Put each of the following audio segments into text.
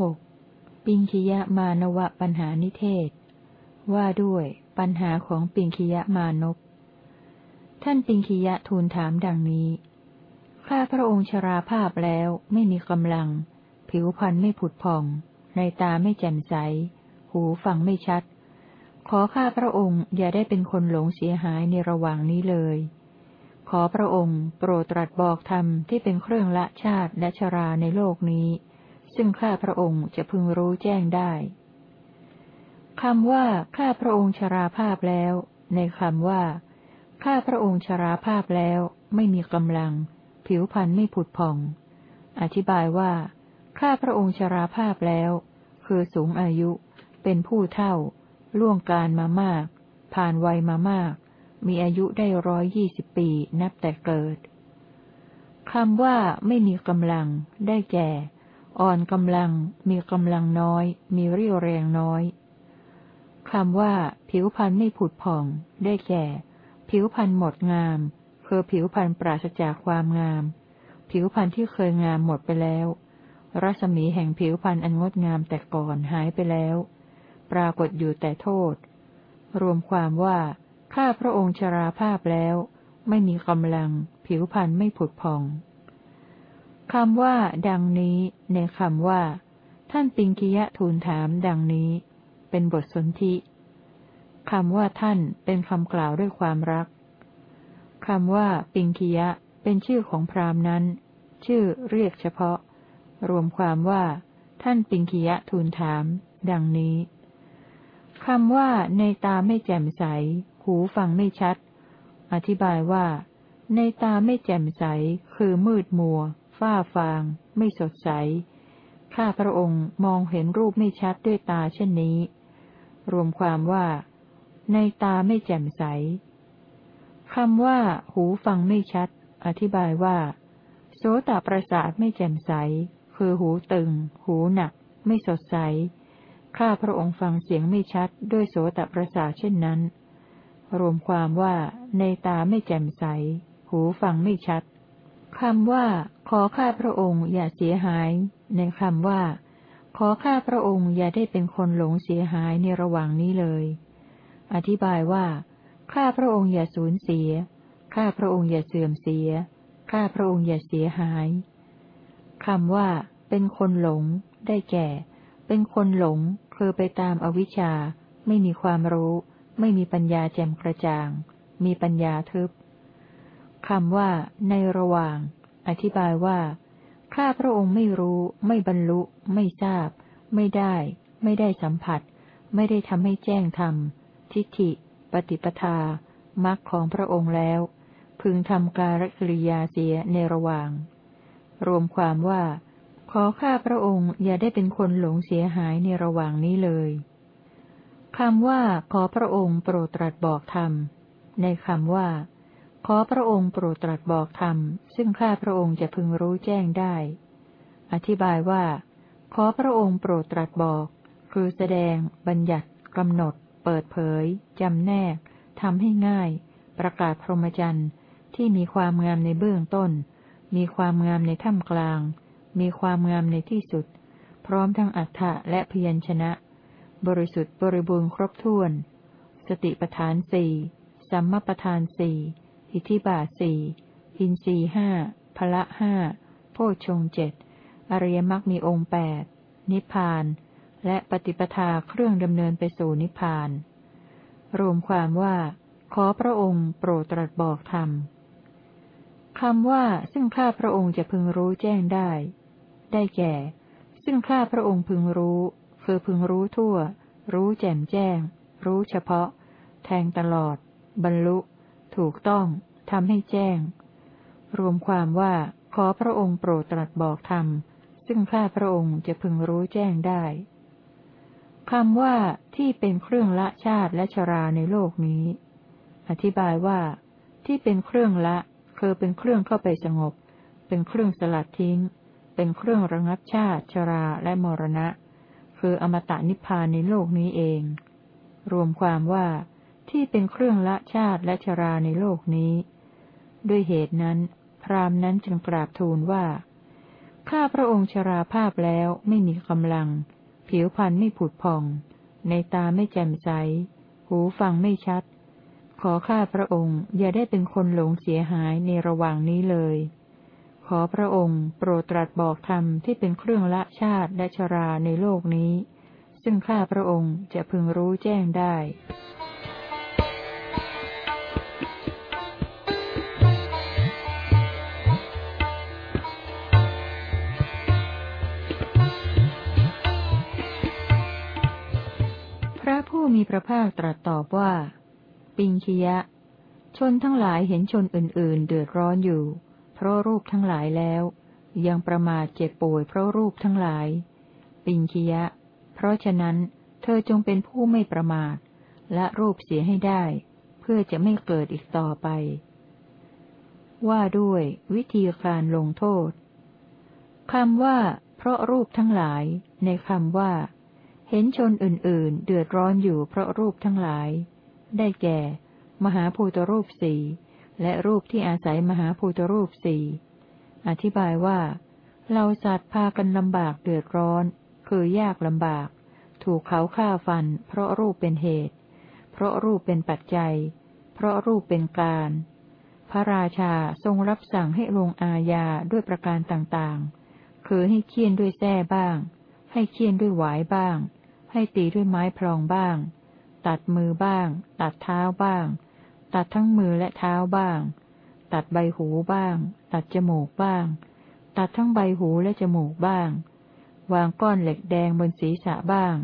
หกปิงคิยมานวะปัญหานิเทศ ว่าด้วยปัญหาของปิงคิยมานพท่านปิงคิยะทูลถามดังนี้ ข้าพระองค์ชราภาพแล้วไม่มีกำลัง ผิวพรรณไม่ผุดผ่อง ในตาไม่แจ่มใส หูฟังไม่ชัด ขอข้าพระองค์อย่าได้เป็นคนหลงเสียหายในระหว่างนี้เลย ขอพระองค์โปรดตรัสบอกธรรมที่เป็นเครื่องละชาติและชราในโลกนี้ ซึ่งข้าพระองค์จะพึงรู้แจ้งได้คำว่าข้าพระองค์ชราภาพแล้ว ในคำว่า ข้าพระองค์ชราภาพแล้ว ไม่มีกำลัง ผิวพรรณไม่ผุดผ่อง อธิบายว่า ข้าพระองค์ชราภาพแล้ว คือสูงอายุ เป็นผู้เท่า ล่วงการมามาก ผ่านวัยมามาก มีอายุได้ร้อยยี่สิบปีนับแต่เกิดคำว่าไม่มีกำลัง ได้แก่ อ่อนกำลัง มีกำลังน้อย มีเรี่ยวแรงน้อยคำว่า ผิวพรรณไม่ผุดผ่อง ได้แก่ ผิวพรรณหมดงาม คือผิวพรรณปราศจากความงาม ผิวพรรณที่เคยงามหมดไปแล้ว รัศมีแห่งผิวพรรณอันงดงามแต่ก่อนหายไปแล้ว ปรากฏอยู่แต่โทษ รวมความว่า ข้าพระองค์ชราภาพแล้ว ไม่มีกำลัง ผิวพรรณไม่ผุดพอง คำว่า ดังนี้ ในคำว่า ท่านปิงกิยะทูลถามดังนี้ เป็นบทสนธิคำว่าท่านเป็นคำกล่าวด้วยความรักคำว่า ปิงคียะ เป็นชื่อของพราหมณ์นั้น ชื่อเรียกเฉพาะ รวมความว่า ท่านปิงคียะทูลถาม ดังนี้คำว่า ในตาไม่แจ่มใส หูฟังไม่ชัด อธิบายว่า ในตาไม่แจ่มใส คือมืดมัว ฝ้าฟาง ไม่สดใส ข้าพระองค์มองเห็นรูปไม่ชัดด้วยตาเช่นนี้ รวมความว่า ในตาไม่แจ่มใสคำว่า หูฟังไม่ชัด อธิบายว่า โสตประสาทไม่แจ่มใส คือหูตึง หูหนัก ไม่สดใส ข้าพระองค์ฟังเสียงไม่ชัด ด้วยโสตประสาทเช่นนั้น รวมความว่า ในตาไม่แจ่มใส หูฟังไม่ชัด คำว่า ขอข้าพระองค์อย่าเสียหาย ในคำว่า ขอข้าพระองค์อย่าได้เป็นคนหลงเสียหายในระหว่างนี้เลย อธิบายว่า ข้าพระองค์อย่าสูญเสีย ข้าพระองค์อย่าเสื่อมเสีย ข้าพระองค์อย่าเสียหายคำว่า เป็นคนหลง ได้แก่ เป็นคนหลงคือไปตามอวิชชา ไม่มีความรู้ ไม่มีปัญญาแจ่มกระจ่าง มีปัญญาทึบ คำว่า ในระหว่าง อธิบายว่า ข้าพระองค์ไม่รู้ ไม่บรรลุ ไม่ทราบ ไม่ได้ ไม่ได้สัมผัส ไม่ได้ทำให้แจ้งธรรม ทิฏฐิ ปฏิปทามรรคของพระองค์แล้ว พึงทำการกิริยาเสียในระหว่าง รวมความว่า ขอข้าพระองค์อย่าได้เป็นคนหลงเสียหายในระหว่างนี้เลยคำว่า ขอพระองค์โปรดตรัสบอกธรรม ในคำว่า ขอพระองค์โปรดตรัสบอกธรรม ซึ่งข้าพระองค์จะพึงรู้แจ้งได้ อธิบายว่า ขอพระองค์โปรดตรัสบอก คือแสดง บัญญัติกำหนด เปิดเผยจำแนกทำให้ง่าย ประกาศพรหมจรรย์ที่มีความงามในเบื้องต้น มีความงามในท่ามกลาง มีความงามในที่สุด พร้อมทั้งอัฏฐะและพยัญชนะ บริสุทธิ์บริบูรณ์ครบถ้วน สติปทานสี่สัมมาปทานสี่ อิทิบาสี่อินรีห้าพละห้าโพชงเจ็ดอริยมรรคมีองค์แปดนิพพาน และปฏิปทาเครื่องดำเนินไปสู่นิพพาน รวมความว่า ขอพระองค์โปรดตรัสบอกธรรมคำว่าซึ่งข้าพระองค์จะพึงรู้แจ้งได้ ได้แก่ ซึ่งข้าพระองค์พึงรู้ คือพึงรู้ทั่ว รู้แจ่มแจ้ง รู้เฉพาะ แทงตลอด บรรลุ ถูกต้องทำให้แจ้ง รวมความว่าขอพระองค์โปรดตรัสบอกธรรม ซึ่งข้าพระองค์จะพึงรู้แจ้งได้คำว่าที่เป็นเครื่องละชาติและชราในโลกนี้ อธิบายว่า ที่เป็นเครื่องละคือเป็นเครื่องเข้าไปสงบ เป็นเครื่องสลัดทิ้ง เป็นเครื่องระงับชาติ ชราและมรณะ คืออมตะนิพพานในโลกนี้เอง รวมความว่า ที่เป็นเครื่องละชาติและชราในโลกนี้ ด้วยเหตุนั้น พรามนั้นจึงกราบทูลว่า ข้าพระองค์ชราภาพแล้วไม่มีกำลัง ผิวพรรณไม่ผุดผ่อง ในตาไม่แจ่มใส หูฟังไม่ชัด ขอข้าพระองค์อย่าได้เป็นคนหลงเสียหายในระหว่างนี้เลย ขอพระองค์โปรดตรัสบอกธรรมที่เป็นเครื่องละชาติและชราในโลกนี้ ซึ่งข้าพระองค์จะพึงรู้แจ้งได้ ผู้มีพระภาคตรัสตอบว่า ปิงคิยะ ชนทั้งหลายเห็นชนอื่น ๆ เดือดร้อนอยู่ เพราะรูปทั้งหลายแล้ว ยังประมาทเจ็บป่วยเพราะรูปทั้งหลาย ปิงคิยะ เพราะฉะนั้น เธอจงเป็นผู้ไม่ประมาท และรูปเสียให้ได้ เพื่อจะไม่เกิดอีกต่อไป ว่าด้วย วิธีการลงโทษคำว่า เพราะรูปทั้งหลาย ในคำว่า เห็นชนอื่น ๆ เดือดร้อนอยู่เพราะรูปทั้งหลาย ได้แก่ มหาภูตรูปสี่และรูปที่อาศัยมหาภูตรูปสี่อธิบายว่าเราสัตว์พากันลำบากเดือดร้อน คือยากลำบาก ถูกเขาฆ่าฟัน เพราะรูปเป็นเหตุ เพราะรูปเป็นปัจจัย เพราะรูปเป็นการ พระราชาทรงรับสั่งให้ลงอาญาด้วยประการต่างๆ คือให้เคี่ยนด้วยแส้บ้าง ให้เคี่ยนด้วยหวายบ้าง ให้ตีด้วยไม้พลองบ้าง ตัดมือบ้าง ตัดเท้าบ้าง ตัดทั้งมือและเท้าบ้าง ตัดใบหูบ้าง ตัดจมูกบ้าง ตัดทั้งใบหูและจมูกบ้าง วางก้อนเหล็กแดงบนศีรษะบ้าง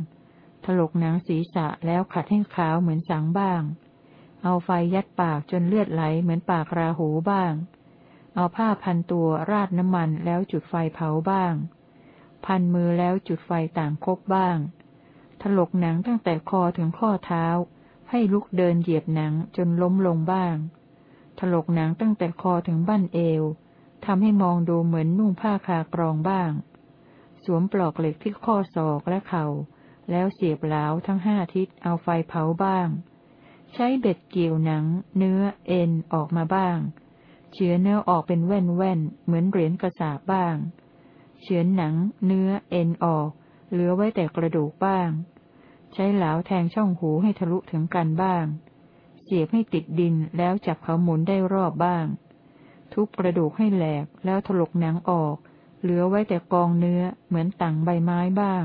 ถลกหนังศีรษะแล้วขัดให้ขาวเหมือนสังบ้าง เอาไฟยัดปากจนเลือดไหลเหมือนปากราหูบ้าง เอาผ้าพันตัวราดน้ำมันแล้วจุดไฟเผาบ้าง พันมือแล้วจุดไฟต่างคบบ้าง ถลกหนังตั้งแต่คอถึงข้อเท้า ให้ลุกเดินเหยียบหนังจนล้มลงบ้าง ถลกหนังตั้งแต่คอถึงบั้นเอวทำให้มองดูเหมือนนุ่งผ้าคากรองบ้าง สวมปลอกเหล็กที่ข้อศอกและเขา่า แล้วเสียบเหลาทั้งห้าทิศเอาไฟเผาบ้าง ใช้เบ็ดเกี่ยวหนัง เนื้อเอ็นออกมาบ้างเฉือเนื้อออกเป็นแว่นแว่นเหมือนเหรียญกระสาบบ้างเฉือนหนัง เนื้อเอ็นออก เหลือไว้แต่กระดูกบ้าง ใช้เหลาแทงช่องหูให้ทะลุถึงกันบ้าง เสียบให้ติดดินแล้วจับเขาหมุนได้รอบบ้าง ทุบกระดูกให้แหลกแล้วถลกหนังออก เหลือไว้แต่กองเนื้อเหมือนต่างใบไม้บ้าง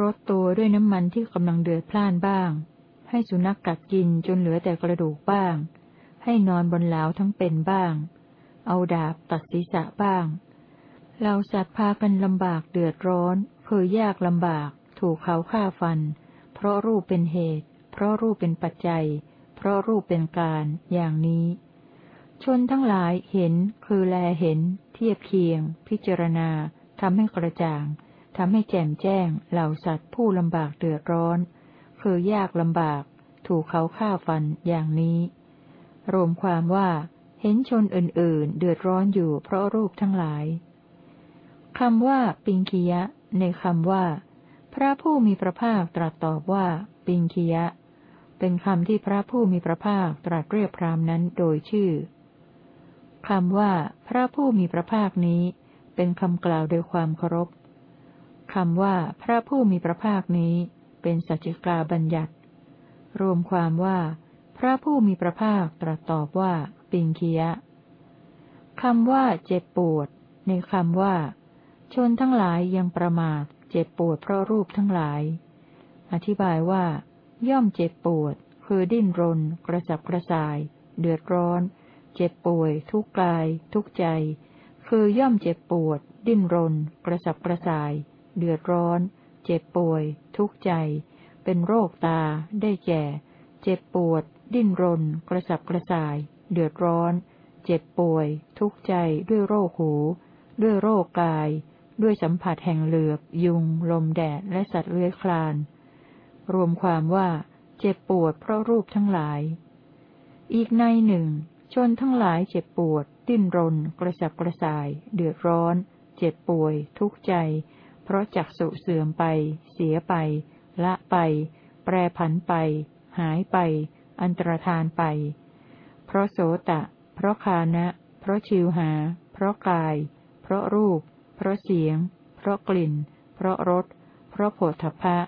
รดตัวด้วยน้ำมันที่กำลังเดือดพล่านบ้าง ให้สุนัขกกัดกินจนเหลือแต่กระดูกบ้าง ให้นอนบนเหลาทั้งเป็นบ้าง เอาดาบตัดศีรษะบ้างเราสัตว์พากันลำบากเดือดร้อน คือยากลำบาก ถูกเขาฆ่าฟัน เพราะรูปเป็นเหตุ เพราะรูปเป็นปัจจัย เพราะรูปเป็นการ อย่างนี้ ชนทั้งหลายเห็น คือแลเห็น เทียบเคียง พิจารณาทำให้กระจ่างทำให้แจ่มแจ้ง เหล่าสัตว์ผู้ลำบากเดือดร้อน คือยากลำบาก ถูกเขาฆ่าฟันอย่างนี้ รวมความว่า เห็นชนอื่น ๆ เดือดร้อนอยู่เพราะรูปทั้งหลายคำว่า ปิงคียะ ในคำว่า พระผู้มีพระภาคตรัสตอบว่า ปิงคียะ เป็นคำที่พระผู้มีพระภาคตรัสเรียกพรามนั้นโดยชื่อคำว่า พระผู้มีพระภาคนี้ เป็นคำกล่าวโดยความเคารพคำว่า พระผู้มีพระภาคนี้ เป็นสัจจกาบัญญัติ รวมความว่า พระผู้มีพระภาคตรัสตอบว่า ปิงคียะคำว่าเจ็บปวด ในคำว่า ชนทั้งหลายยังประมาท เจ็บปวดเพราะรูปทั้งหลาย อธิบายว่า ย่อมเจ็บปวด คือดิ้นรน กระสับกระส่าย เดือดร้อน เจ็บป่วย ทุกกาย ทุกใจ คือย่อมเจ็บปวด ดิ้นรน กระสับกระส่าย เดือดร้อน เจ็บป่วย ทุกใจ เป็นโรคตา ได้แก่ เจ็บปวด ดิ้นรน กระสับกระส่าย เดือดร้อน เจ็บป่วย ทุกใจด้วยโรคหู ด้วยโรคกาย ด้วยสัมผัสแห่งเหลือบ ยุง ลมแดด และสัตว์เลื้อยคลาน รวมความว่าเจ็บปวดเพราะรูปทั้งหลาย อีกในหนึ่ง ชนทั้งหลายเจ็บปวด ดิ้นรน กระสับกระส่าย เดือดร้อน เจ็บป่วย ทุกข์ใจ เพราะจักสุเสื่อมไป เสียไป ละไป แปรผันไป หายไป อันตรธานไป เพราะโสตะ เพราะคานะ เพราะชิวหา เพราะกาย เพราะรูป เพราะเสียง เพราะกลิ่น เพราะรส เพราะโผฏฐพะ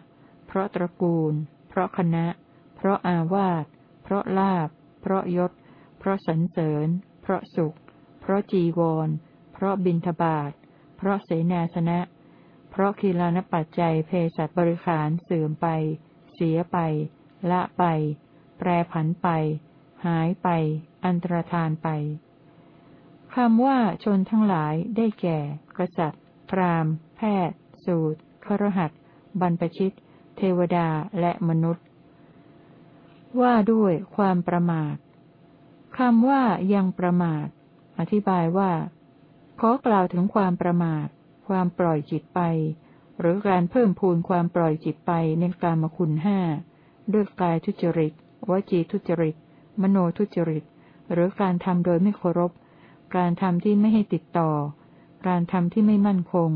เพราะตระกูล เพราะคณะ เพราะอาวาส เพราะลาบ เพราะยศ เพราะสรรเสริญ เพราะสุข เพราะจีวร เพราะบินทบาท เพราะเสนาสนะ เพราะคีลานปัจจัยเพศบริขารเสื่อมไป เสียไป ละไป แปรผันไป หายไป อันตรธานไป คำว่าชนทั้งหลายได้แก่ กษัตริย์ พราหมณ์ แพทย์ สูตรครหัสบรรพชิต เทวดาและมนุษย์ ว่าด้วยความประมาทคำว่ายังประมาท อธิบายว่า ขอกล่าวถึงความประมาท ความปล่อยจิตไป หรือการเพิ่มพูนความปล่อยจิตไปในกามคุณห้าด้วยกายทุจริตวจีทุจริต มโนทุจริต หรือการทำโดยไม่เคารพ การทำที่ไม่ให้ติดต่อ การทำที่ไม่มั่นคง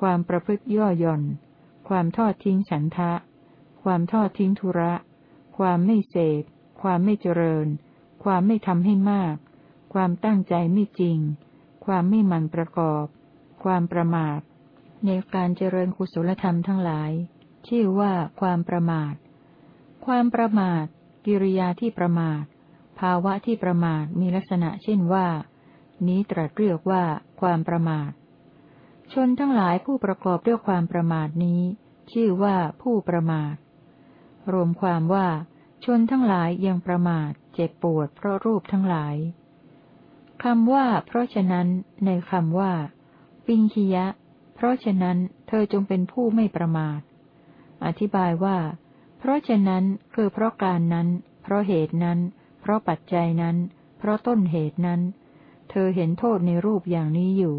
ความประพฤติย่อหย่อน ความทอดทิ้งฉันทะ ความทอดทิ้งธุระ ความไม่เสพความไม่เจริญ ความไม่ทำให้มาก ความตั้งใจไม่จริง ความไม่มันประกอบ ความประมาท ในการเจริญกุศลธรรมทั้งหลาย ชื่อว่าความประมาท ความประมาท กิริยาที่ประมาท ภาวะที่ประมาทมีลักษณะเช่นว่า นี้ตรัสเรียกว่าความประมาท ชนทั้งหลายผู้ประกอบด้วยความประมาทนี้ ชื่อว่าผู้ประมาท รวมความว่า ชนทั้งหลายยังประมาท เจ็บปวดเพราะรูปทั้งหลายคำว่า เพราะฉะนั้น ในคำว่า ปิงคียะ เพราะฉะนั้นเธอจงเป็นผู้ไม่ประมาท อธิบายว่า เพราะฉะนั้นคือเพราะการนั้น เพราะเหตุนั้น เพราะปัจจัยนั้น เพราะต้นเหตุนั้น เธอเห็นโทษในรูปอย่างนี้อยู่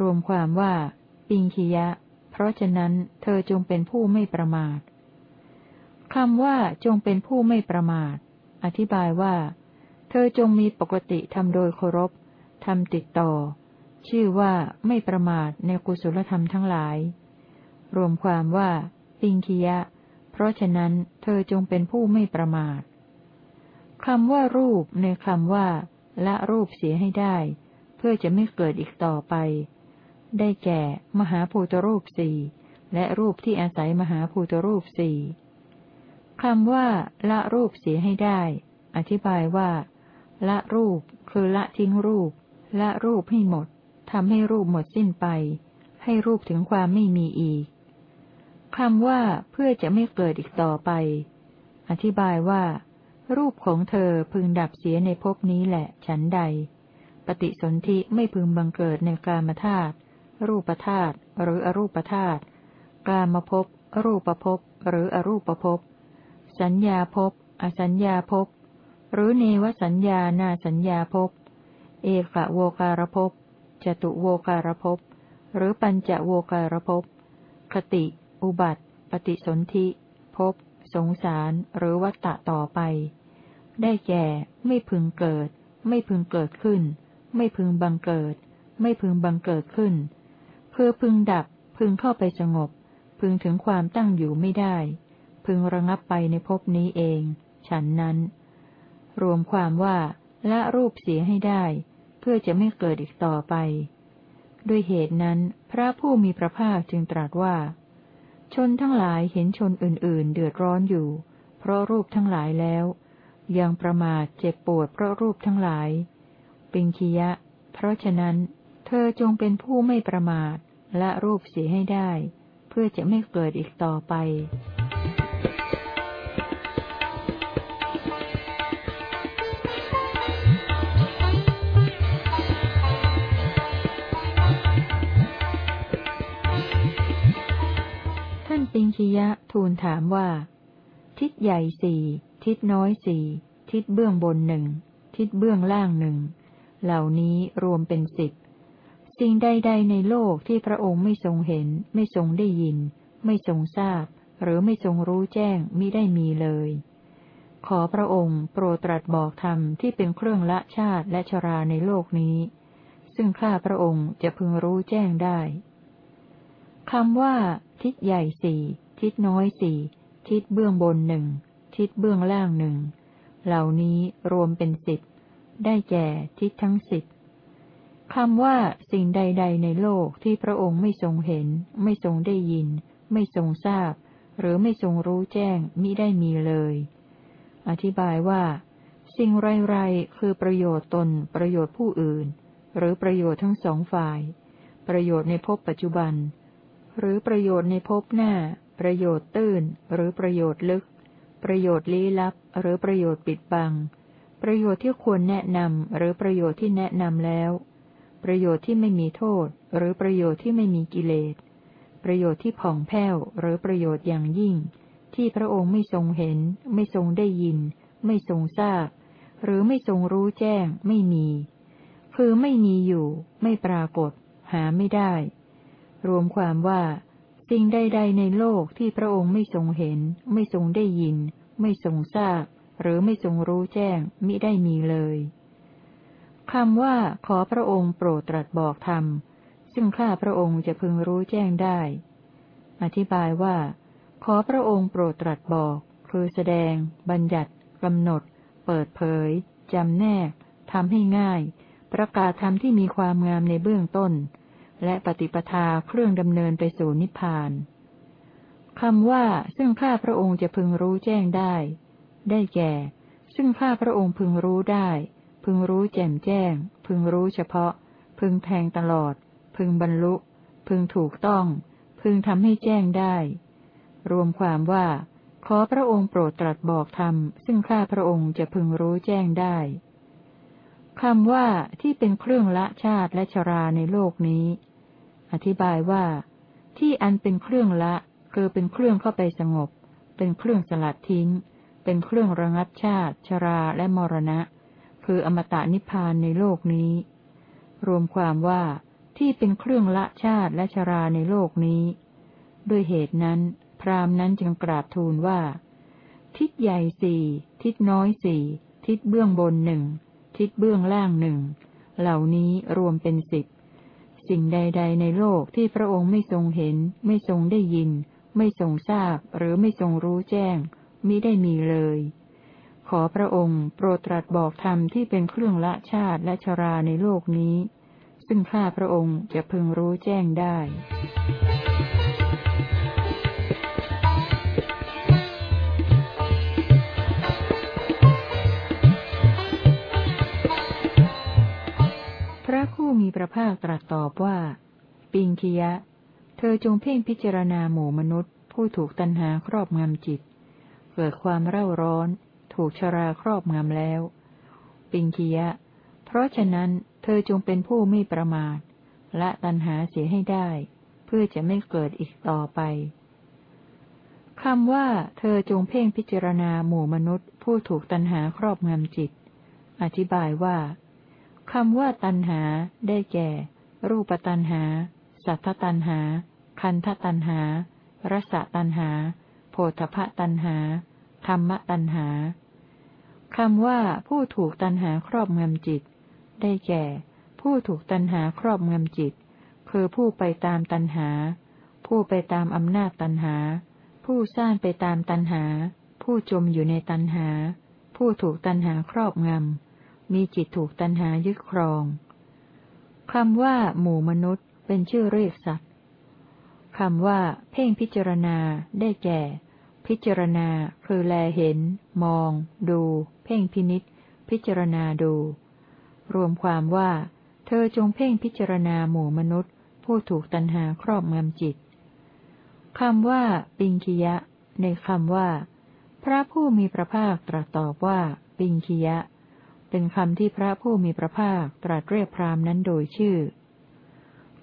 รวมความว่า ปิงคียะ เพราะฉะนั้นเธอจงเป็นผู้ไม่ประมาทคำว่าจงเป็นผู้ไม่ประมาท อธิบายว่า เธอจงมีปกติทำโดยเคารพทำติดต่อ ชื่อว่าไม่ประมาทในกุศลธรรมทั้งหลาย รวมความว่า ปิงคียะ เพราะฉะนั้นเธอจงเป็นผู้ไม่ประมาทคำว่ารูปในคำว่า ละรูปเสียให้ได้ เพื่อจะไม่เกิดอีกต่อไป ได้แก่ มหาภูตรูปสี่และรูปที่อาศัยมหาภูตรูปสี่คำว่า ละรูปเสียให้ได้ อธิบายว่า ละรูปคือละทิ้งรูป ละรูปให้หมดทำให้รูปหมดสิ้นไป ให้รูปถึงความไม่มีอีกคำว่าเพื่อจะไม่เกิดอีกต่อไป อธิบายว่า รูปของเธอพึงดับเสียในภพนี้แหละ ฉันใด ปฏิสนธิไม่พึงบังเกิดในกามธาตุรูปธาตุหรืออรูปธาตุกามภพรูปภพหรืออรูปภพสัญญาภพอสัญญาภพหรือเนวสัญญานาสัญญาภพเอกโวการภพจตุโวการภพหรือปัญจโวการภพคติ อุบัติ ปฏิสนธิภพ สงสารหรือวัตตะต่อไป ได้แก่ ไม่พึงเกิด ไม่พึงเกิดขึ้น ไม่พึงบังเกิด ไม่พึงบังเกิดขึ้น เพื่อพึงดับ พึงเข้าไปสงบ พึงถึงความตั้งอยู่ไม่ได้ พึงระงับไปในภพนี้เอง ฉันนั้น รวมความว่าละรูปเสียให้ได้ เพื่อจะไม่เกิดอีกต่อไป ด้วยเหตุนั้น พระผู้มีพระภาคจึงตรัสว่า ชนทั้งหลายเห็นชนอื่น ๆ เดือดร้อนอยู่ เพราะรูปทั้งหลายแล้ว ยังประมาทเจ็บปวดเพราะรูปทั้งหลายปิงคียะ เพราะฉะนั้น เธอจงเป็นผู้ไม่ประมาทและรูปเสียให้ได้ เพื่อจะไม่เกิดอีกต่อไป คิยะทูลถามว่า ทิศใหญ่สี่ทิศน้อยสี่ทิศเบื้องบนหนึ่งทิศเบื้องล่างหนึ่งเหล่านี้รวมเป็นสิบสิ่งใดๆในโลกที่พระองค์ไม่ทรงเห็น ไม่ทรงได้ยิน ไม่ทรงทราบ หรือไม่ทรงรู้แจ้งมิได้มีเลย ขอพระองค์โปรดตรัสบอกธรรมที่เป็นเครื่องละชาติและชราในโลกนี้ ซึ่งข้าพระองค์จะพึงรู้แจ้งได้คำว่า ทิศใหญ่สี่ ทิศน้อยสี่ทิศเบื้องบนหนึ่งทิศเบื้องล่างหนึ่งเหล่านี้รวมเป็นสิบได้แก่ทิศทั้งสิบคำว่าสิ่งใด ๆ ในโลกที่พระองค์ไม่ทรงเห็น ไม่ทรงได้ยิน ไม่ทรงทราบ หรือไม่ทรงรู้แจ้งมิได้มีเลย อธิบายว่า สิ่งไรๆคือประโยชน์ตน ประโยชน์ผู้อื่น หรือประโยชน์ทั้งสองฝ่าย ประโยชน์ในภพปัจจุบัน หรือประโยชน์ในภพหน้า ประโยชน์ตื้น หรือประโยชน์ลึก ประโยชน์ลี้ลับ หรือประโยชน์ปิดบัง ประโยชน์ที่ควรแนะนำหรือประโยชน์ที่แนะนำแล้ว ประโยชน์ที่ไม่มีโทษ หรือประโยชน์ที่ไม่มีกิเลส ประโยชน์ที่ผ่องแผ้ว หรือประโยชน์อย่างยิ่ง ที่พระองค์ไม่ทรงเห็น ไม่ทรงได้ยิน ไม่ทรงทราบ หรือไม่ทรงรู้แจ้ง ไม่มี คือไม่มีอยู่ ไม่ปรากฏ หาไม่ได้ รวมความว่า สิ่งใดๆในโลกที่พระองค์ไม่ทรงเห็น ไม่ทรงได้ยิน ไม่ทรงทราบ หรือไม่ทรงรู้แจ้งมิได้มีเลยคำว่าขอพระองค์โปรดตรัสบอกธรรม ซึ่งข้าพระองค์จะพึงรู้แจ้งได้ อธิบายว่า ขอพระองค์โปรดตรัสบอก คือแสดง บัญญัติกำหนด เปิดเผยจำแนกทำให้ง่าย ประกาศธรรมที่มีความงามในเบื้องต้น และปฏิปทาเครื่องดำเนินไปสู่นิพพานคำว่าซึ่งข้าพระองค์จะพึงรู้แจ้งได้ ได้แก่ ซึ่งข้าพระองค์พึงรู้ได้ พึงรู้แจ่มแจ้ง พึงรู้เฉพาะ พึงแทงตลอด พึงบรรลุ พึงถูกต้อง พึงทำให้แจ้งได้ รวมความว่า ขอพระองค์โปรดตรัสบอกธรรม ซึ่งข้าพระองค์จะพึงรู้แจ้งได้คำว่าที่เป็นเครื่องละชาติและชราในโลกนี้ อธิบายว่า ที่อันเป็นเครื่องละ คือเป็นเครื่องเข้าไปสงบ เป็นเครื่องสลัดทิ้ง เป็นเครื่องระงับชาติ ชราและมรณะ คืออมตะนิพพานในโลกนี้ รวมความว่าที่เป็นเครื่องละชาติและชราในโลกนี้ ด้วยเหตุนั้น พรามนั้นจึงกราบทูลว่า ทิศใหญ่สี่ทิศน้อยสี่ทิศเบื้องบนหนึ่งทิศเบื้องล่างหนึ่งเหล่านี้รวมเป็นสิบ สิ่งใด ๆ ในโลกที่พระองค์ไม่ทรงเห็น ไม่ทรงได้ยิน ไม่ทรงทราบ หรือไม่ทรงรู้แจ้งมิได้มีเลย ขอพระองค์โปรดตรัสบอกธรรมที่เป็นเครื่องละชาติและชราในโลกนี้ ซึ่งข้าพระองค์จะพึงรู้แจ้งได้ ระผู้มีพระภาคตรัสตอบว่า ปิงคียะ เธอจงเพ่งพิจารณาหมู่มนุษย์ ผู้ถูกตัณหาครอบงำจิต เกิดความเร่าร้อน ถูกชราครอบงำแล้ว ปิงคียะ เพราะฉะนั้นเธอจงเป็นผู้ไม่ประมาทละตัณหาเสียให้ได้ เพื่อจะไม่เกิดอีกต่อไปคำว่า เธอจงเพ่งพิจารณาหมู่มนุษย์ ผู้ถูกตัณหาครอบงำจิต อธิบายว่า คำว่าตัณหา ได้แก่ รูปตัณหา สัทธตัณหา คันธตัณหารสตัณหา โพธพตัณหา ธรรมตัณหาคำว่าผู้ถูกตันหาครอบงำจิต ได้แก่ ผู้ถูกตันหาครอบงำจิต คือผู้ไปตามตันหา ผู้ไปตามอำนาจตันหา ผู้สร้างไปตามตันหา ผู้จมอยู่ในตันหา ผู้ถูกตันหาครอบงำ มีจิตถูกตันหายึดครองคำว่า หมู่มนุษย์ เป็นชื่อเรียกสัตว์คำว่า เพ่งพิจารณา ได้แก่ พิจารณา คือแลเห็น มอง ดู เพ่งพินิษพิจารณาดู รวมความว่า เธอจงเพ่งพิจารณาหมู่มนุษย์ ผู้ถูกตัณหาครอบงำจิตคำว่า ปิงคิยะ ในคำว่า พระผู้มีพระภาคตรัสตอบว่า ปิงคิยะ เป็นคำที่พระผู้มีพระภาคตรัสเรียกพรามนั้นโดยชื่อ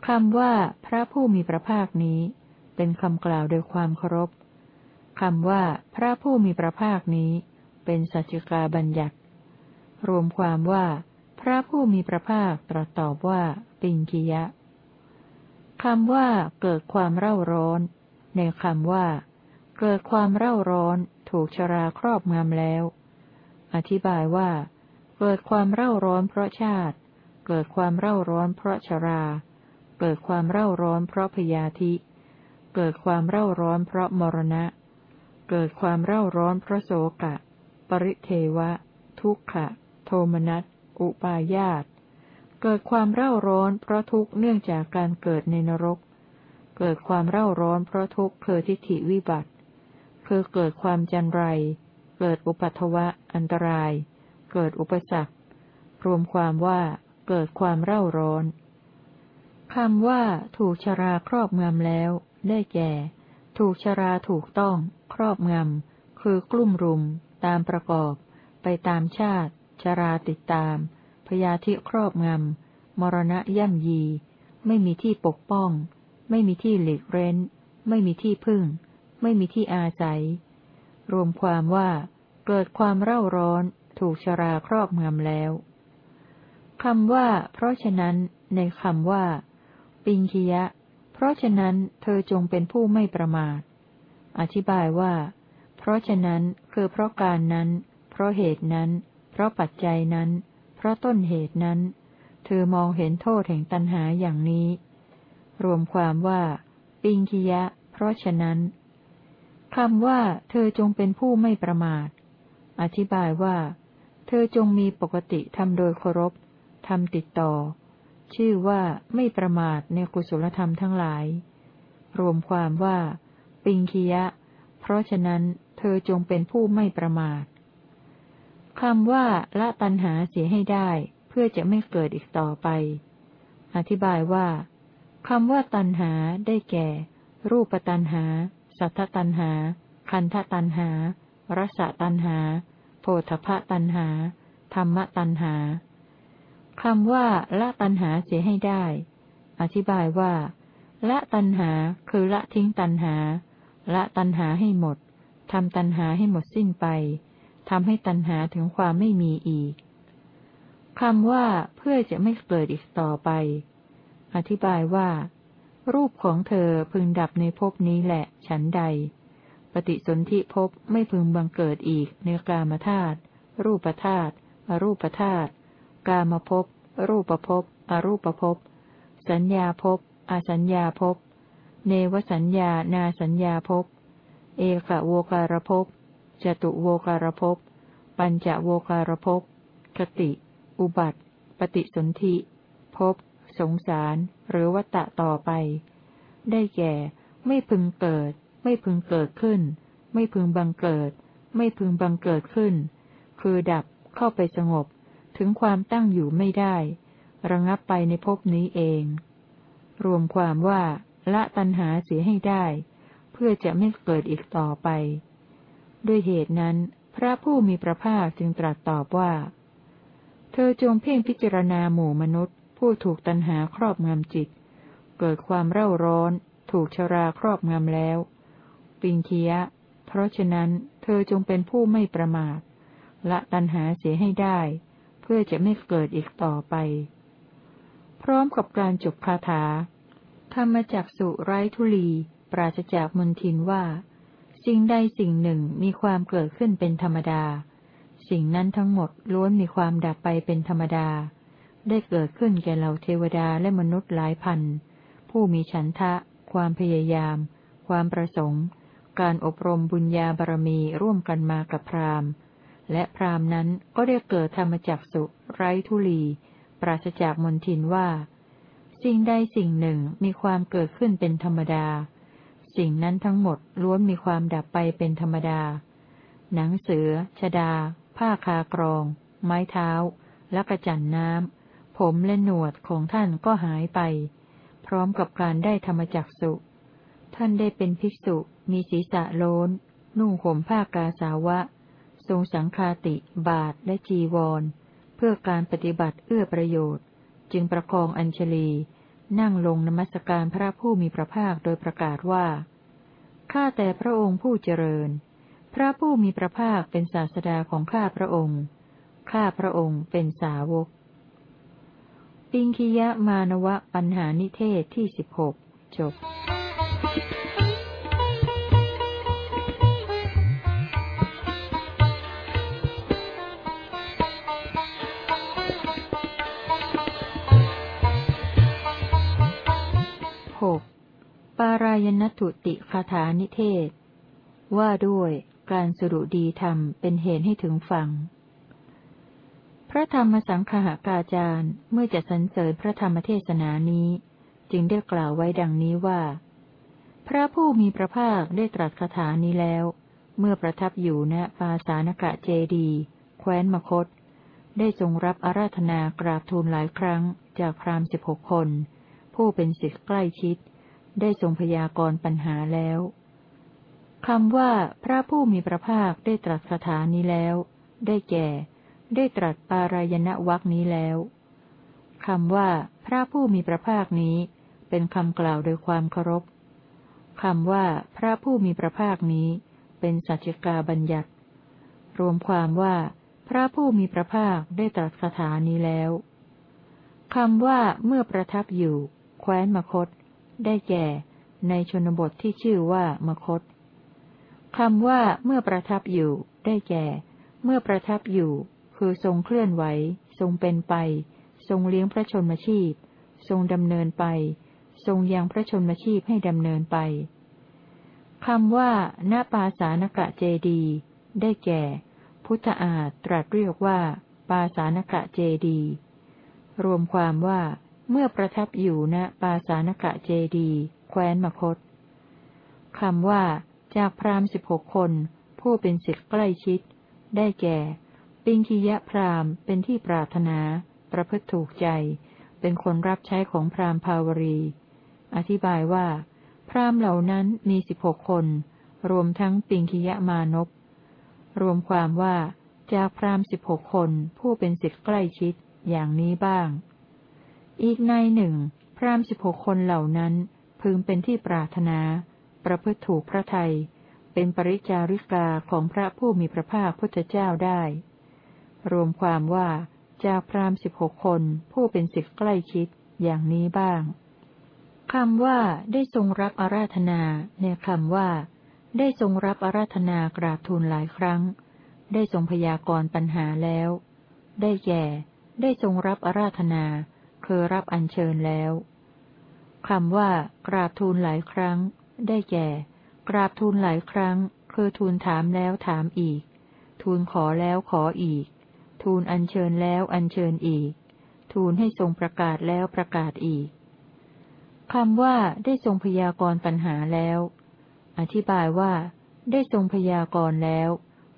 คำว่าพระผู้มีพระภาคนี้ เป็นคำกล่าวโดยความเคารพคำว่าพระผู้มีพระภาคนี้ เป็นสัจจกาบัญญัติ รวมความว่า พระผู้มีพระภาคตรัสตอบว่า ปิงคิยะคำว่าเกิดความเร่าร้อน ในคำว่า เกิดความเร่าร้อน ถูกชราครอบงำแล้ว อธิบายว่า เกิดความเร่าร้อนเพราะชาติ เกิดความเร่าร้อนเพราะชรา เกิดความเร่าร้อนเพราะพยาธิ เกิดความเร่าร้อนเพราะมรณะ เกิดความเร่าร้อนเพราะโศกะ ปริเทวะ ทุกขะ โทมนัส อุปาญาต เกิดความเร่าร้อนเพราะทุกข์เนื่องจากการเกิดในนรก เกิดความเร่าร้อนเพราะทุกข์คือทิฏฐิวิบัติ คือเกิดความจันไร เกิดอุปัตวะอันตราย เกิดอุปสรรค รวมความว่าเกิดความเร่าร้อนคำว่าถูกชราครอบงำแล้ว ได้แก่ ถูกชราถูกต้อง ครอบงำ คือกลุ่มรุม ตามประกอบ ไปตามชาติ ชราติดตาม พยาธิครอบงำ มรณะย่ำยี ไม่มีที่ปกป้อง ไม่มีที่หลีกเร้น ไม่มีที่พึ่ง ไม่มีที่อาศัย รวมความว่า เกิดความเร่าร้อน ถูกชราครอบงำแล้วคำว่า เพราะฉะนั้น ในคำว่า ปิงคียะ เพราะฉะนั้นเธอจงเป็นผู้ไม่ประมาท อธิบายว่า เพราะฉะนั้นคือเพราะการนั้น เพราะเหตุนั้น เพราะปัจจัยนั้น เพราะต้นเหตุนั้น เธอมองเห็นโทษแห่งตัณหาอย่างนี้ รวมความว่า ปิงคียะ เพราะฉะนั้นคำว่า เธอจงเป็นผู้ไม่ประมาท อธิบายว่า เธอจงมีปกติทำโดยเคารพทำติดต่อ ชื่อว่าไม่ประมาทในกุศลธรรมทั้งหลาย รวมความว่า ปิงคียะ เพราะฉะนั้นเธอจงเป็นผู้ไม่ประมาทคำว่าละตัณหาเสียให้ได้ เพื่อจะไม่เกิดอีกต่อไป อธิบายว่าคำว่าตัณหาได้แก่ รูปตัณหา สัทธตัณหา คันธตัณหารสตัณหา โพธพตัณหา ธรรมตัณหาคำว่าละตัณหาเสียให้ได้ อธิบายว่า ละตัณหาคือละทิ้งตัณหา ละตัณหาให้หมดทำตัณหาให้หมดสิ้นไปทำให้ตัณหาถึงความไม่มีอีกคำว่าเพื่อจะไม่เกิดอีกต่อไป อธิบายว่า รูปของเธอพึงดับในภพนี้แหละ ฉันใด ปฏิสนธิภพไม่พึงบังเกิดอีกในกามธาตุรูปธาตุอรูปธาตุกามภพรูปภพอรูปภพสัญญาภพอสัญญาภพเนวสัญญานาสัญญาภพเอกโวการภพจตุโวการภพปัญจโวการภพคติ อุบัติ ปฏิสนธิภพสงสารหรือวัตตะต่อไป ได้แก่ ไม่พึงเกิด ไม่พึงเกิดขึ้น ไม่พึงบังเกิด ไม่พึงบังเกิดขึ้น คือดับเข้าไปสงบ ถึงความตั้งอยู่ไม่ได้ ระงับไปในภพนี้เอง รวมความว่าละตัณหาเสียให้ได้ เพื่อจะไม่เกิดอีกต่อไป ด้วยเหตุนั้น พระผู้มีพระภาคจึงตรัสตอบว่า เธอจงเพ่งพิจารณาหมู่มนุษย์ ผู้ถูกตัณหาครอบงำจิต เกิดความเร่าร้อน ถูกชราครอบงำแล้ว ปิงคียะ เพราะฉะนั้นเธอจงเป็นผู้ไม่ประมาท ละตัณหาเสียให้ได้ เพื่อจะไม่เกิดอีกต่อไป พร้อมกับการจบคาถา ธรรมจักสุไร้ทุลี ปราศจากมนทินว่า สิ่งใดสิ่งหนึ่งมีความเกิดขึ้นเป็นธรรมดา สิ่งนั้นทั้งหมดล้วนมีความดับไปเป็นธรรมดา ได้เกิดขึ้นแก่เราเทวดาและมนุษย์หลายพัน ผู้มีฉันทะ ความพยายามความประสงค์ การอบรมบุญญาบารมีร่วมกันมากับพราหมณ์ และพราหมณ์นั้นก็ได้เกิดธรรมจักสุไร้ทุลี ปราศจากมนทินว่า สิ่งใดสิ่งหนึ่งมีความเกิดขึ้นเป็นธรรมดา สิ่งนั้นทั้งหมดล้วนมีความดับไปเป็นธรรมดา หนังเสือ ชดา ผ้าคากรอง ไม้เท้า และกระจันน้ำ ผมและหนวดของท่านก็หายไป พร้อมกับการได้ธรรมจักสุท่านได้เป็นภิกษุ มีศีรษะโล้น นุ่งห่มผ้ากาสาวะ ทรงสังคาติ บาทและจีวร เพื่อการปฏิบัติเอื้อประโยชน์ จึงประคองอัญชลี นั่งลงนมัสการพระผู้มีพระภาคโดยประกาศว่า ข้าแต่พระองค์ผู้เจริญ พระผู้มีพระภาคเป็นศาสดาของข้าพระองค์ ข้าพระองค์เป็นสาวก ปิงคิยะมานวะปัญหานิเทศที่สิบหกจบ ปารายณตุติคาถานิเทศ ว่าด้วยการสรุดีธรรมเป็นเหตุให้ถึงฝั่ง พระธรรมสังฆากาจารย์เมื่อจะสรรเสริญพระธรรมเทศนานี้ จึงได้กล่าวไว้ดังนี้ว่า พระผู้มีพระภาคได้ตรัสคาถานี้แล้ว เมื่อประทับอยู่ณปาสานกะเจดี แคว้นมคต ได้ทรงรับอาราธนากราบทูลหลายครั้งจากพราหมณ์สิบหกคน ผู้เป็นศิษย์ใกล้ชิด ได้ทรงพยากรณ์ปัญหาแล้วคำว่าพระผู้มีพระภาคได้ตรัสคาถานี้แล้ว ได้แก่ ได้ตรัสปารายณวักนี้แล้วคำว่า พระผู้มีพระภาคนี้ เป็นคำกล่าวโดยความเคารพคำว่า พระผู้มีพระภาคนี้ เป็นสัจจกาบัญญัติ รวมความว่า พระผู้มีพระภาคได้ตรัสคาถานี้แล้วคำว่าเมื่อประทับอยู่ แคว้นมคต ได้แก่ ในชนบทที่ชื่อว่ามคตคำว่าเมื่อประทับอยู่ ได้แก่ เมื่อประทับอยู่ คือทรงเคลื่อนไหว ทรงเป็นไป ทรงเลี้ยงพระชนมชีพ ทรงดำเนินไป ทรงยังพระชนมชีพให้ดำเนินไปคำว่าณปาสานกะเจดี ได้แก่ พุทธอาตรัสเรียกว่า ปาสานกะเจดี รวมความว่า เมื่อประทับอยู่ณปาสานกะเจดีแคว้นมคตคำว่า จากพราหมณ์สิบหกคน ผู้เป็นศิษย์ใกล้ชิด ได้แก่ ปิงคียะพราหมณ์เป็นที่ปรารถนา ประพฤติถูกใจ เป็นคนรับใช้ของพราหมณ์ภาวรี อธิบายว่า พราหมณ์เหล่านั้นมีสิบหกคน รวมทั้งปิงคียะมานพรวมความว่า จากพราหมณ์สิบหกคน ผู้เป็นศิษย์ใกล้ชิด อย่างนี้บ้าง อีกในหนึ่ง พราหมณ์สิบหกคนเหล่านั้น พึงเป็นที่ปรารถนา ประพฤติถูกพระไทย เป็นปริจาริกาของพระผู้มีพระภาคพุทธเจ้าได้ รวมความว่าจากพรามสิบหกคนผู้เป็นศิษย์ใกล้ชิดอย่างนี้บ้างคำว่าได้ทรงรับอาราธนาในคำว่า ได้ทรงรับอาราธนากราบทูลหลายครั้ง ได้ทรงพยากรณ์ปัญหาแล้ว ได้แก่ ได้ทรงรับอาราธนา คือรับอัญเชิญแล้วคำว่า กราบทูลหลายครั้ง ได้แก่ กราบทูลหลายครั้ง คือทูลถามแล้วถามอีก ทูลขอแล้วขออีก ทูลอัญเชิญแล้วอัญเชิญอีก ทูลให้ทรงประกาศแล้วประกาศอีกคำว่าได้ทรงพยากรณ์ปัญหาแล้ว อธิบายว่า ได้ทรงพยากรณ์แล้ว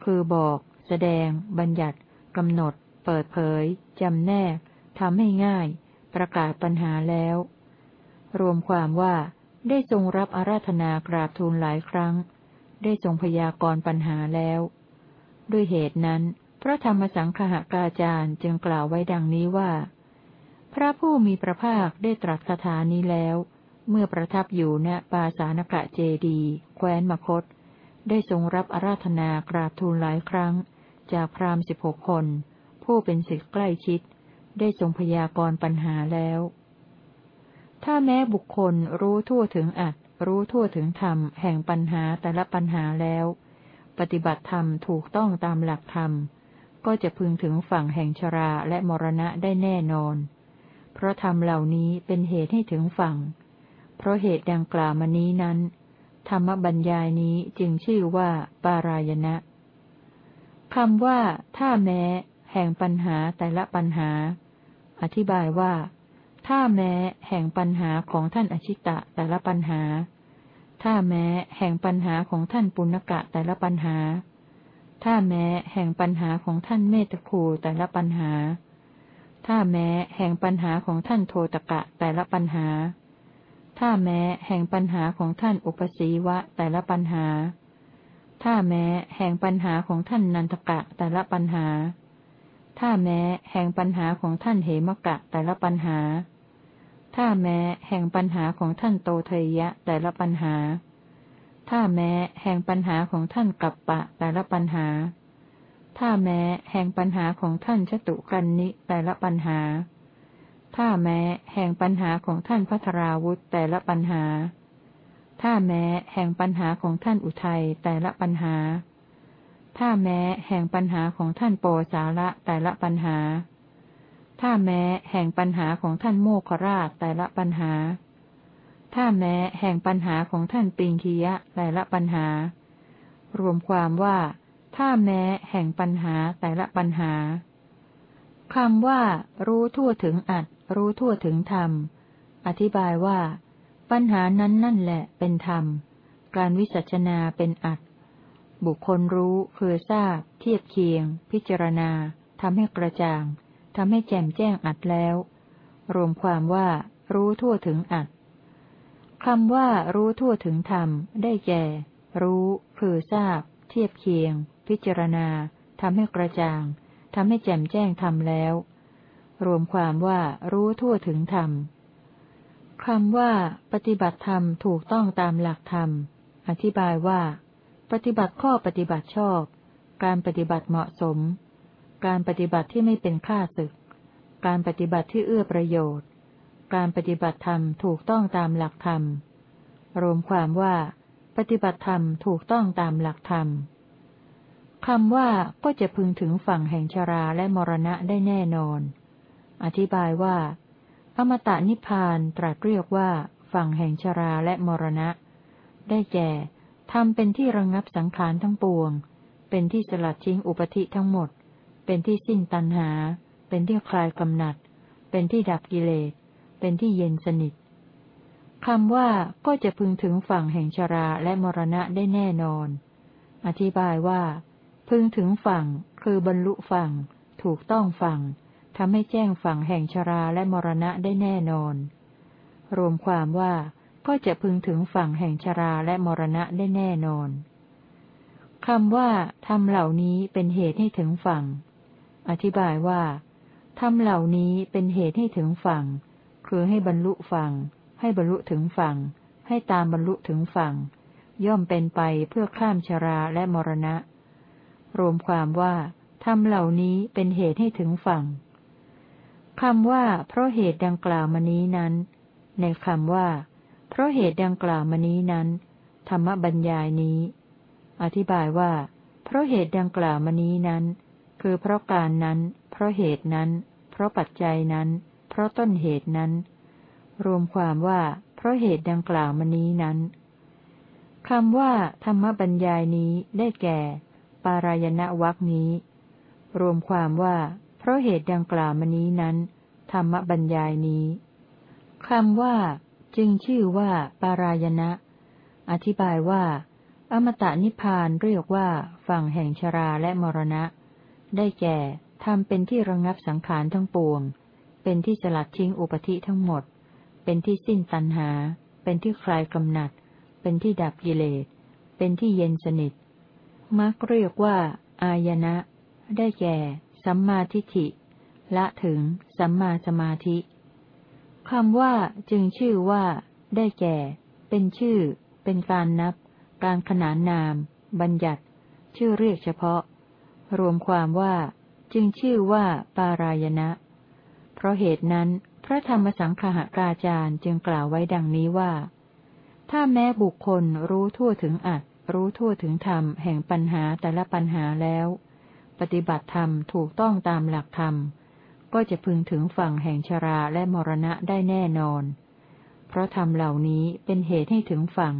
คือบอก แสดง บัญญัติกำหนด เปิดเผยจำแนกทำให้ง่าย ประกาศปัญหาแล้ว รวมความว่าได้ทรงรับอาราธนากราบทูลหลายครั้ง ได้ทรงพยากรปัญหาแล้ว ด้วยเหตุนั้น พระธรรมสังฆกาจารย์จึงกล่าวไว้ดังนี้ว่า พระผู้มีพระภาคได้ตรัสคาถานี้แล้ว เมื่อประทับอยู่ณปาสานกะเจดีแคว้นมคต ได้ทรงรับอาราธนากราบทูลหลายครั้ง จากพราหมณ์สิบหกคน ผู้เป็นศิษย์ใกล้ชิด ได้ทรงพยากรณ์ปัญหาแล้ว ถ้าแม้บุคคลรู้ทั่วถึงอัดรู้ทั่วถึงธรรมแห่งปัญหาแต่ละปัญหาแล้ว ปฏิบัติธรรมถูกต้องตามหลักธรรม ก็จะพึงถึงฝั่งแห่งชราและมรณะได้แน่นอน เพราะธรรมเหล่านี้เป็นเหตุให้ถึงฝั่ง เพราะเหตุดังกล่าวมานี้นั้น ธรรมบัญญายนี้จึงชื่อว่าปารายณะคำว่า ถ้าแม้ แห่งปัญหาแต่ละปัญหา อธิบายว่า ถ้าแม้แห่งปัญหาของท่านอชิตะแต่ละปัญหา ถ้าแม้แห่งปัญหาของท่านปุณกะแต่ละปัญหา ถ้าแม้แห่งปัญหาของท่านเมตคูแต่ละปัญหา ถ้าแม้แห่งปัญหาของท่านโทตกะแต่ละปัญหา ถ้าแม้แห่งปัญหาของท่านอุปสีวะแต่ละปัญหา ถ้าแม้แห่งปัญหาของท่านนันทกะแต่ละปัญหา ถ้าแม้แห่งปัญหาของท่านเหมกะแต่ละปัญหา ถ้าแม้แห่งปัญหาของท่านโตเทยะแต่ละปัญหา ถ้าแม้แห่งปัญหาของท่านกัปปะแต่ละปัญหา ถ้าแม้แห่งปัญหาของท่านชตุกันนิแต่ละปัญหา ถ้าแม้แห่งปัญหาของท่านพัทราวุธแต่ละปัญหา ถ้าแม้แห่งปัญหาของท่านอุทัยแต่ละปัญหา ถ้าแม้แห่งปัญหาของท่านโปสาระแต่ละปัญหา ถ้าแม้แห่งปัญหาของท่านโมคราชแต่ละปัญหา ถ้าแม้แห่งปัญหาของท่านปิงคียะแต่ละปัญหา รวมความว่า ถ้าแม้แห่งปัญหาแต่ละปัญหาคำว่า รู้ทั่วถึงอัดรู้ทั่วถึงธรรม อธิบายว่า ปัญหานั้นนั่นแหละเป็นธรรม การวิสัชนาเป็นอัด บุคคลรู้คือทราบ เทียบเคียง พิจารณาทำให้กระจ่างทำให้แจ่มแจ้งอัดแล้ว รวมความว่า รู้ทั่วถึงอัดคำว่ารู้ทั่วถึงธรรม ได้แก่ รู้คือทราบ เทียบเคียง พิจารณาทำให้กระจ่างทำให้แจ่มแจ้งธรรมแล้ว รวมความว่ารู้ทั่วถึงธรรมคำว่า ปฏิบัติธรรมถูกต้องตามหลักธรรม อธิบายว่า ปฏิบัติข้อปฏิบัติชอบ การปฏิบัติเหมาะสม การปฏิบัติที่ไม่เป็นข้าศึก การปฏิบัติที่เอื้อประโยชน์ การปฏิบัติธรรมถูกต้องตามหลักธรรม รวมความว่า ปฏิบัติธรรมถูกต้องตามหลักธรรมคำว่าก็จะพึงถึงฝั่งแห่งชราและมรณะได้แน่นอน อธิบายว่า อมตะนิพพานตรัสเรียกว่า ฝั่งแห่งชราและมรณะ ได้แก่ ทำเป็นที่ระงงับสังขารทั้งปวง เป็นที่สลัดทิ้งอุปธิทั้งหมด เป็นที่สิ้นตัณหา เป็นที่คลายกำหนัด เป็นที่ดับกิเลส เป็นที่เย็นสนิทคำว่าก็จะพึงถึงฝั่งแห่งชราและมรณะได้แน่นอน อธิบายว่า พึงถึงฝั่ง คือบรรลุฝั่ง ถูกต้องฝั่งทำให้แจ้งฝั่งแห่งชราและมรณะได้แน่นอน รวมความว่า ก็จะพึงถึงฝั่งแห่งชราและมรณะได้แน่นอนคำว่าทำเหล่านี้เป็นเหตุให้ถึงฝั่ง อธิบายว่าทำเหล่านี้เป็นเหตุให้ถึงฝั่ง คือให้บรรลุฝั่ง ให้บรรลุถึงฝั่ง ให้ตามบรรลุถึงฝั่ง ย่อมเป็นไปเพื่อข้ามชราและมรณะ รวมความว่าทำเหล่านี้เป็นเหตุให้ถึงฝั่งคำว่า เพราะเหตุดังกล่าวมานี้นั้น ในคำว่า เพราะเหตุดังกล่าวมานี้นั้น ธรรมบัญญายนี้ อธิบายว่า เพราะเหตุดังกล่าวมานี้นั้น คือเพราะการนั้น เพราะเหตุนั้น เพราะปัจจัยนั้น เพราะต้นเหตุนั้น รวมความว่า เพราะเหตุดังกล่าวมานี้นั้นคำว่า ธรรมบัญญายนี้ได้แก่ ปารายณวักนี้ รวมความว่า เพราะเหตุดังกล่าวมานี้นั้น ธรรมบัญญายนี้คำว่า จึงชื่อว่าปารายณะ อธิบายว่า อมตะนิพพานเรียกว่าฝั่งแห่งชราและมรณะ ได้แก่ทำเป็นที่ระงงับสังขารทั้งปวง เป็นที่สลัดทิ้งอุปธิทั้งหมด เป็นที่สิ้นตัณหา เป็นที่คลายกำหนัด เป็นที่ดับกิเลส เป็นที่เย็นสนิท มักเรียกว่า อายนะ ได้แก่ สัมมาทิฏฐิ ละถึง สัมมาสมาธิ คำว่าจึงชื่อว่า ได้แก่ เป็นชื่อ เป็นการนับ การขนานนาม บัญญัติ ชื่อเรียกเฉพาะ รวมความว่า จึงชื่อว่า ปารายณะ เพราะเหตุนั้น พระธรรมสังฆกาจารย์จึงกล่าวไว้ดังนี้ว่า ถ้าแม้บุคคลรู้ทั่วถึงอัดรู้ทั่วถึงธรรมแห่งปัญหาแต่ละปัญหาแล้ว ปฏิบัติธรรมถูกต้องตามหลักธรรม ก็จะพึงถึงฝั่งแห่งชราและมรณะได้แน่นอน เพราะธรรมเหล่านี้เป็นเหตุให้ถึงฝั่ง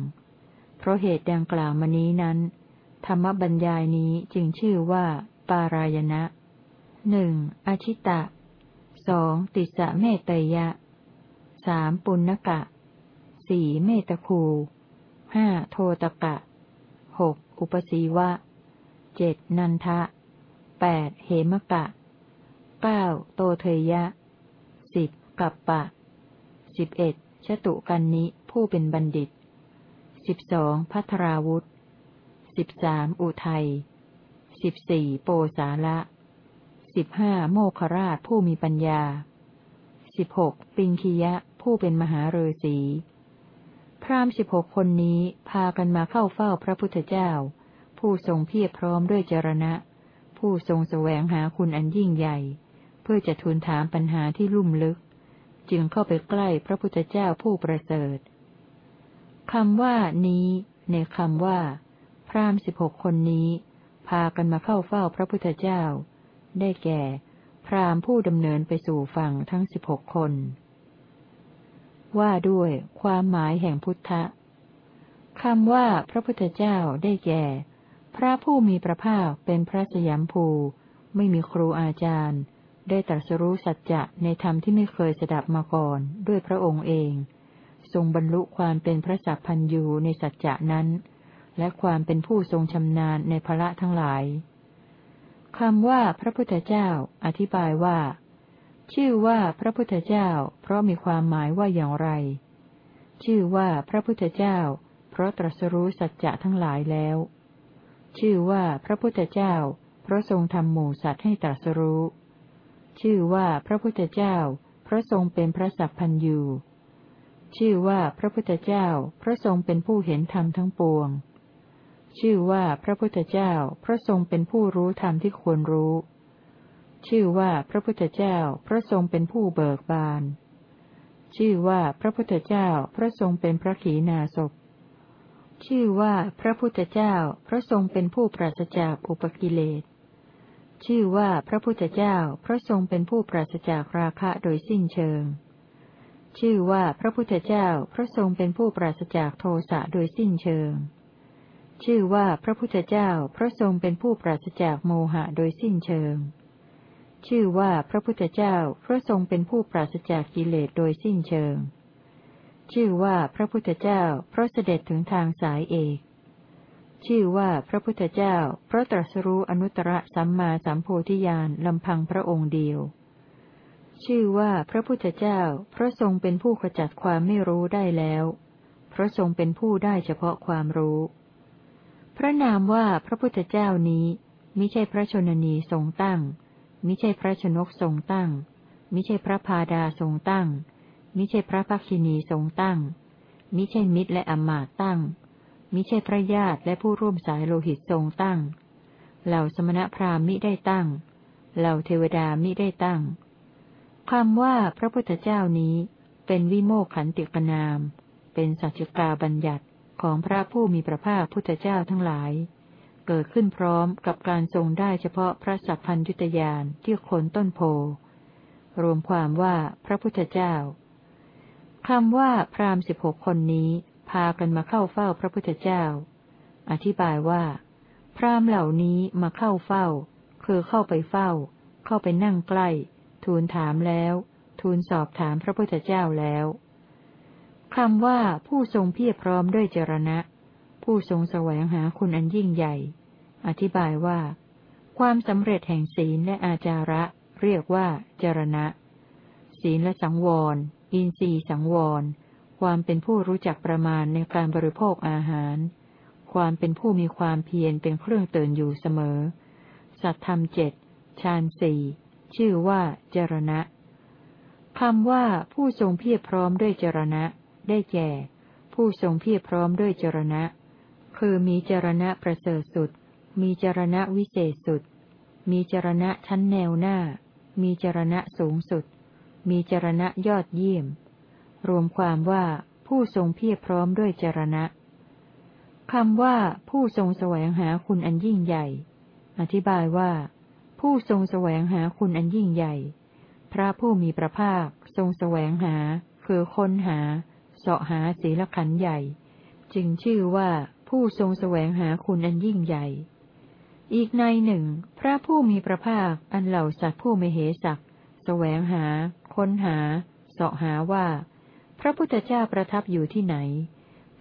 เพราะเหตุดังกล่าวมานี้นั้น ธรรมบัญญายนี้จึงชื่อว่า ปารายณะหนึ่งอชิตะสองติสะเมตยะสามปุณกะสี่เมตคูห้าโทตกะหกอุปสีวะเจ็ดนันทะแปดเหมกะ เก้าโตเทยะสิบกัปปะสิบเอ็ดชตุกันนิผู้เป็นบัณฑิตสิบสองพัทราวุธสิบสามอุทัยสิบสี่โปสาละสิบห้าโมคราชผู้มีปัญญาสิบหกปิงคียะผู้เป็นมหาเรศีพราหมณ์สิบหกคนนี้พากันมาเข้าเฝ้าพระพุทธเจ้า ผู้ทรงเพียรพร้อมด้วยจรณะ ผู้ทรงแสวงหาคุณอันยิ่งใหญ่ เพื่อจะทูลถามปัญหาที่ลุ่มลึก จึงเข้าไปใกล้พระพุทธเจ้าผู้ประเสริฐคำว่านี้ ในคำว่า พราหมณ์สิบหกคนนี้ พากันมาเข้าเฝ้าพระพุทธเจ้า ได้แก่ พราหมณ์ผู้ดำเนินไปสู่ฝั่งทั้งสิบหกคน ว่าด้วย ความหมายแห่งพุทธะคำว่าพระพุทธเจ้าได้แก่ พระผู้มีพระภาคเป็นพระสยามภู ไม่มีครูอาจารย์ ได้ตรัสรู้สัจจะในธรรมที่ไม่เคยสดับมาก่อนด้วยพระองค์เอง ทรงบรรลุความเป็นพระสัพพันยูในสัจจะนั้น และความเป็นผู้ทรงชำนาญในพระทั้งหลายคำว่าพระพุทธเจ้า อธิบายว่า ชื่อว่าพระพุทธเจ้า เพราะมีความหมายว่าอย่างไร ชื่อว่าพระพุทธเจ้า เพราะตรัสรู้สัจจะทั้งหลายแล้ว ชื่อว่าพระพุทธเจ้า เพราะทรงทำหมู่สัตว์ให้ตรัสรู้ ชื่อว่าพระพุทธเจ้า พระทรงเป็นพระสัพพันยูชื่อว่าพระพุทธเจ้า พระทรงเป็นผู้เห็นธรรมทั้งปวง ชื่อว่าพระพุทธเจ้า พระทรงเป็นผู้รู้ธรรมที่ควรรู้ ชื่อว่าพระพุทธเจ้า พระทรงเป็นผู้เบิกบาน ชื่อว่าพระพุทธเจ้า พระทรงเป็นพระขีณาสพ ชื่อว่าพระพุทธเจ้า พระทรงเป็นผู้ปราศจากอุปกิเลส ชื่อว่าพระพุทธเจ้าพระทรงเป็นผู้ปราศจากราคะโดยสิ้นเชิง ชื่อว่าพระพุทธเจ้าพระทรงเป็นผู้ปราศจากโทสะโดยสิ้นเชิง ชื่อว่าพระพุทธเจ้าพระทรงเป็นผู้ปราศจากโมหะโดยสิ้นเชิง ชื่อว่าพระพุทธเจ้าพระทรงเป็นผู้ปราศจากกิเลสโดยสิ้นเชิง ชื่อว่าพระพุทธเจ้าเพราะเสด็จถึงทางสายเอก ชื่อว่าพระพุทธเจ้า เพราะตรัสรู้อนุตตรสัมมาสัมโพธิญาณลำพังพระองค์เดียว ชื่อว่าพระพุทธเจ้า เพราะทรงเป็นผู้ขจัดความไม่รู้ได้แล้ว เพราะทรงเป็นผู้ได้เฉพาะความรู้ พระนามว่าพระพุทธเจ้านี้มิใช่พระชนนีทรงตั้งมิใช่พระชนกทรงตั้งมิใช่พระพาดาทรงตั้งมิใช่พระภักคินีทรงตั้งมิใช่มิตรและอมาตตั้ง มิใช่พระญาติและผู้ร่วมสายโลหิตทรงตั้ง เหล่าสมณพราหมณ์มิได้ตั้ง เหล่าเทวดามิได้ตั้งคำว่าพระพุทธเจ้านี้ เป็นวิโมกขันติกนาม เป็นสัจจกาบัญญัติของพระผู้มีพระภาคพุทธเจ้าทั้งหลาย เกิดขึ้นพร้อมกับการทรงได้เฉพาะพระสัพพัญยุตยานที่โคนต้นโพ รวมความว่าพระพุทธเจ้าคำว่าพรามสิบหกคนนี้ พากันมาเข้าเฝ้าพระพุทธเจ้า อธิบายว่า พรามเหล่านี้มาเข้าเฝ้า คือเข้าไปเฝ้า เข้าไปนั่งใกล้ ทูลถามแล้ว ทูลสอบถามพระพุทธเจ้าแล้วคำว่าผู้ทรงเพียรพร้อมด้วยเจรณะ ผู้ทรงแสวงหาคุณอันยิ่งใหญ่ อธิบายว่า ความสำเร็จแห่งศีลและอาจาระ เรียกว่าเจรณะ ศีลและสังวร อินทรีย์สังวร ความเป็นผู้รู้จักประมาณในการบริโภคอาหาร ความเป็นผู้มีความเพียรเป็นเครื่องเตือนอยู่เสมอ สัตธรรมเจ็ดฌานสี่ชื่อว่าเจรณะคำว่าผู้ทรงเพียรพร้อมด้วยเจรณะ ได้แก่ ผู้ทรงเพียรพร้อมด้วยจรณะ คือมีจรณะประเสริฐสุด มีจรณะวิเศษสุด มีจรณะชั้นแนวหน้า มีจรณะสูงสุด มีจรณะยอดเยี่ยม รวมความว่าผู้ทรงเพียรพร้อมด้วยจรณะคำว่าผู้ทรงแสวงหาคุณอันยิ่งใหญ่ อธิบายว่า ผู้ทรงแสวงหาคุณอันยิ่งใหญ่ พระผู้มีพระภาคทรงแสวงหา คือค้นหาเสาะหาศีลขันใหญ่ จึงชื่อว่าผู้ทรงแสวงหาคุณอันยิ่งใหญ่ อีกในหนึ่ง พระผู้มีพระภาคอันเหล่าสัตว์ผู้ไม่เหสักแสวงหา ค้นหาเสาะหาว่า พระพุทธเจ้าประทับอยู่ที่ไหน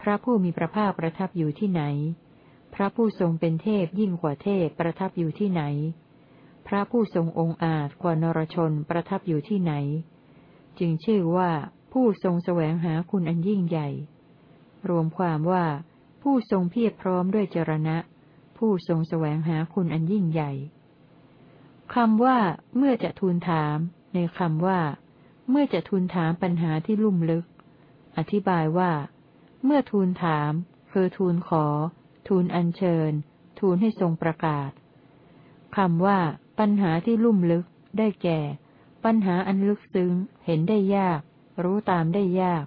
พระผู้มีพระภาคประทับอยู่ที่ไหน พระผู้ทรงเป็นเทพยิ่งกว่าเทพประทับอยู่ที่ไหน พระผู้ทรงองค์อาจกว่านรชนประทับอยู่ที่ไหน จึงชื่อว่าผู้ทรงแสวงหาคุณอันยิ่งใหญ่ รวมความว่า ผู้ทรงเพียรพร้อมด้วยจรณะ ผู้ทรงแสวงหาคุณอันยิ่งใหญ่คำว่า เมื่อจะทูลถาม ในคำว่า เมื่อจะทูลถามปัญหาที่ลุ่มลึก อธิบายว่า เมื่อทูลถาม คือทูลขอ ทูลอัญเชิญ ทูลให้ทรงประกาศคำว่า ปัญหาที่ลุ่มลึก ได้แก่ ปัญหาอันลึกซึ้ง เห็นได้ยาก รู้ตามได้ยาก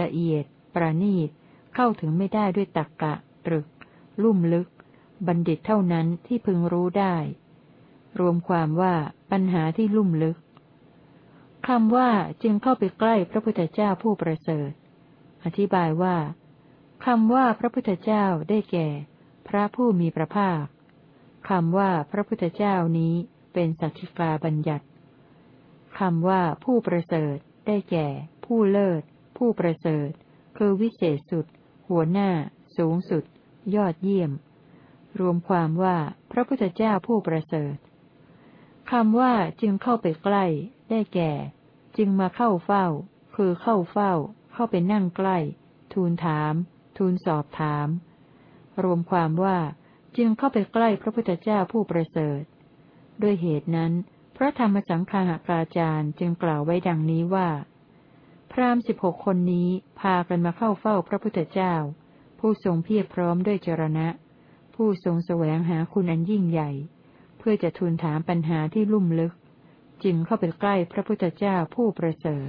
ละเอียด ประณีต เข้าถึงไม่ได้ด้วยตักกะ ตรึก ลุ่มลึก บัณฑิตเท่านั้นที่พึงรู้ได้ รวมความว่า ปัญหาที่ลุ่มลึกคำว่าจึงเข้าไปใกล้พระพุทธเจ้าผู้ประเสริฐ อธิบายว่าคำว่าพระพุทธเจ้าได้แก่ พระผู้มีพระภาคคำว่าพระพุทธเจ้านี้เป็นสัจจิกาบัญญัติคำว่าผู้ประเสริฐ ได้แก่ ผู้เลิศ ผู้ประเสริฐ คือวิเศษสุด หัวหน้า สูงสุด ยอดเยี่ยม รวมความว่าพระพุทธเจ้าผู้ประเสริฐคำว่าจึงเข้าไปใกล้ ได้แก่ จึงมาเข้าเฝ้า คือเข้าเฝ้า เข้าไปนั่งใกล้ ทูลถาม ทูลสอบถาม รวมความว่าจึงเข้าไปใกล้พระพุทธเจ้าผู้ประเสริฐ ด้วยเหตุนั้น พระธรรมสังฆากาจารย์จึงกล่าวไว้ดังนี้ว่า พราหมณ์สิบหกคนนี้พากันมาเข้าเฝ้าพระพุทธเจ้า ผู้ทรงเพียรพร้อมด้วยจรณะ ผู้ทรงแสวงหาคุณอันยิ่งใหญ่ เพื่อจะทูลถามปัญหาที่ลุ่มลึก จึงเข้าไปใกล้พระพุทธเจ้าผู้ประเสริฐ